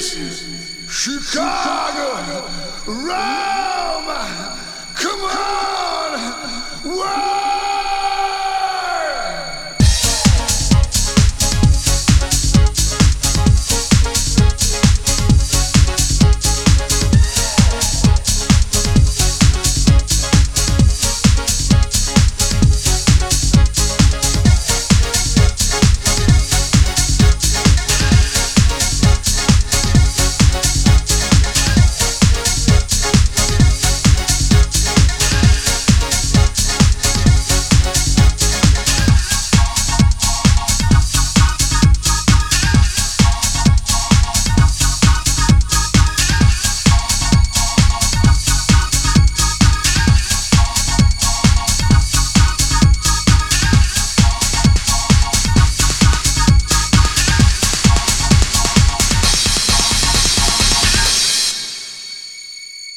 Paris, Chicago, Rome. Come on, world.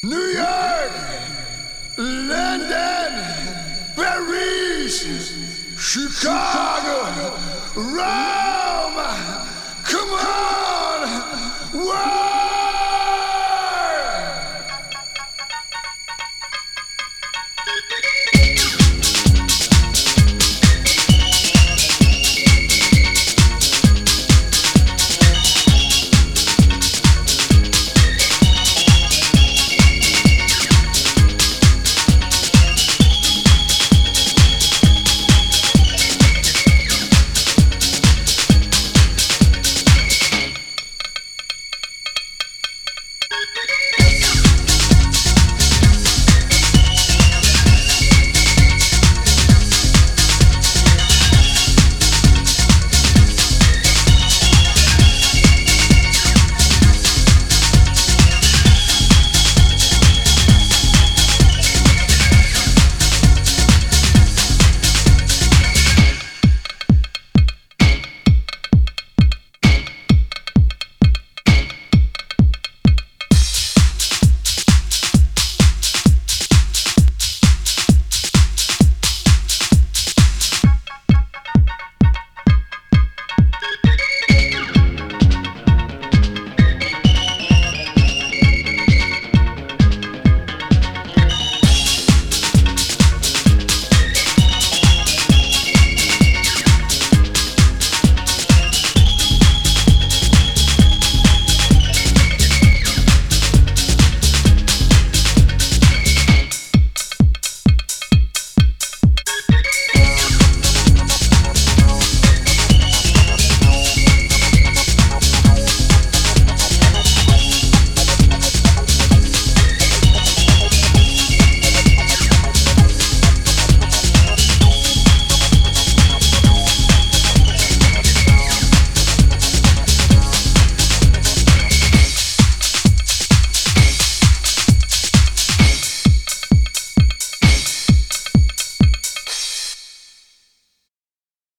New York, London, Paris, Chicago, Rome. Come on.